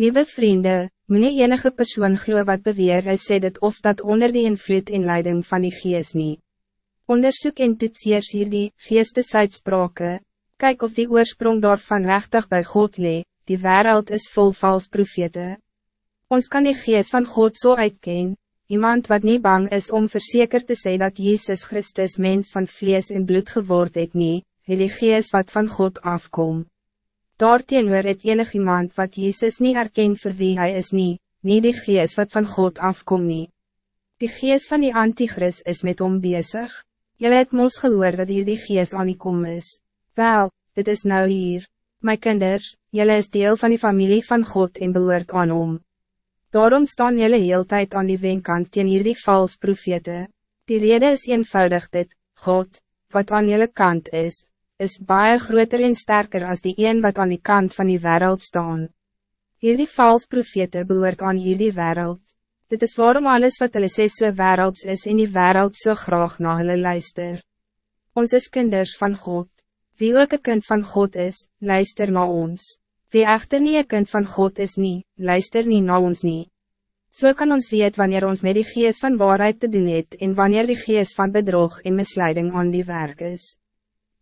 Lieve vrienden, meneer enige persoon glo wat beweer hy sê dit of dat onder die invloed en leiding van die geest niet. Onderzoek en toetseers hier die geestesuitsprake, kyk of die oorsprong daarvan rechtig bij God lee, die wereld is vol vals profete. Ons kan die geest van God zo so uitken, iemand wat niet bang is om verzekerd te zijn dat Jezus Christus mens van vlees en bloed geword het nie, het die geest wat van God afkomt. Daarteenoor het enig iemand wat Jezus niet erken voor wie hij is niet, niet die geest wat van God afkom nie. Die geest van die antichrist is met hom bezig. Jylle het mos gehoor dat hier die geest aan die kom is. Wel, dit is nou hier. My kinders, jylle is deel van die familie van God en behoort aan hom. Daarom staan jylle heel tijd aan die wenkant teen hier die vals profete. Die rede is eenvoudig dit, God, wat aan jylle kant is, is baie groter en sterker als die een wat aan die kant van die wereld staan. Hierdie vals profete behoort aan hierdie wereld. Dit is waarom alles wat hulle sê so werelds is en die wereld so graag na hulle luister. Ons is kinders van God. Wie ook een kind van God is, luister na ons. Wie echter nie een kind van God is nie, luister nie na ons nie. So kan ons weet wanneer ons met die geest van waarheid te doen het en wanneer die geest van bedrog en misleiding aan die werk is.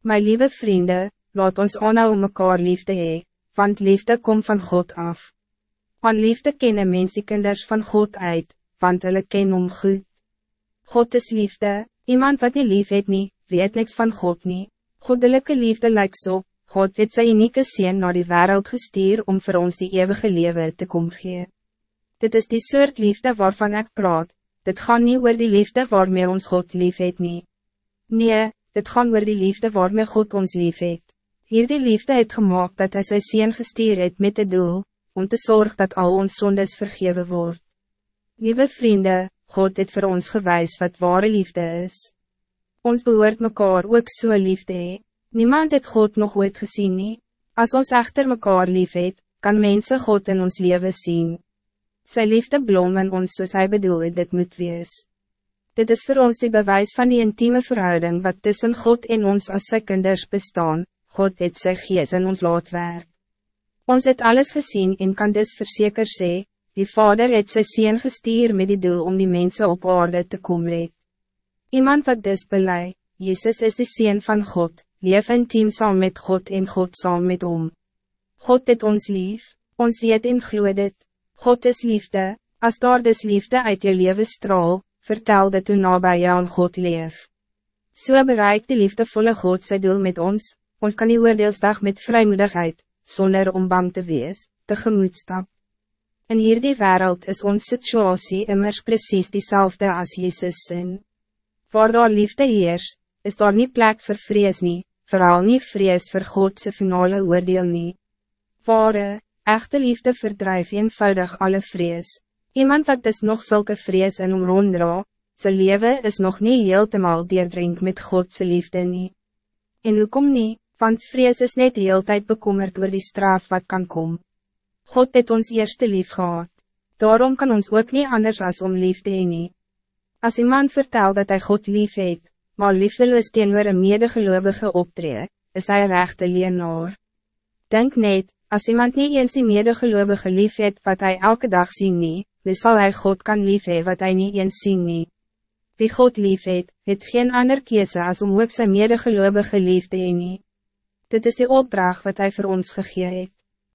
My lieve vrienden, laat ons aanhou om mekaar liefde hee, want liefde komt van God af. Van liefde kennen mens die kinders van God uit, want hulle ken om goed. God is liefde, iemand wat nie lief het nie, weet niks van God nie. Goddelijke liefde lijkt zo, God het sy unieke sien naar die wereld gestuur om voor ons die eeuwige leven te kom gee. Dit is die soort liefde waarvan ik praat, dit gaan niet oor die liefde waarmee ons God lief het nie. Nee, dit gaan oor die liefde waarmee God ons lief het. Hier die liefde het gemaakt dat hij sy sien gestuur het met het doel, om te zorgen dat al ons zondes vergeven wordt. Lieve vrienden, God het voor ons gewijs wat ware liefde is. Ons behoort mekaar ook so liefde he. Niemand het God nog ooit gezien nie. Als ons echter mekaar lief het, kan mensen God in ons leven zien. Sy liefde blom in ons soos hy bedoel het dit moet wees. Dit is voor ons die bewijs van die intieme verhouding wat tussen God en ons als sy kinders bestaan, God het sy gees in ons laat werk. Ons het alles gezien en kan dus verzeker sê, die Vader het sy sien gestuur met die doel om die mensen op aarde te komen. Iemand wat dus belei, Jezus is de sien van God, leef intiem saam met God en God saam met om. God het ons lief, ons weet en glo dit, God is liefde, als daar dus liefde uit je leven straal, vertel dat u nabij jou aan God leef. So bereik die liefdevolle God sy doel met ons, ons kan die oordeelsdag met vrijmoedigheid, zonder om bang te wees, tegemoet stap. In hierdie wereld is ons situatie immers precies diezelfde als Jezus sin. Waar daar liefde heers, is daar niet plek voor vrees nie, vooral niet vrees voor Godse finale oordeel nie. Ware, echte liefde verdrijf eenvoudig alle vrees. Iemand wat dus nog zulke vrees in om ronddra, zijn leven is nog niet heeltemal deerdrink met Godse liefde nie. En hoe kom nie, want vrees is net heel tijd bekommerd oor die straf wat kan komen. God het ons eerste lief gehad, daarom kan ons ook niet anders als om liefde nie. Als iemand vertelt dat hij God lief het, maar liefdeloos teenoor een medegeloovige optree, is hij rechte leenaar. Denk net, als iemand niet eens die medegeloovige lief het wat hij elke dag zien niet, wie zal hij God kan lief hee wat hij niet eens zien nie. Wie God lief het, het geen ander kese as om ook sy medegeloobige liefde hee nie. Dit is de opdracht wat hij voor ons gegeven het.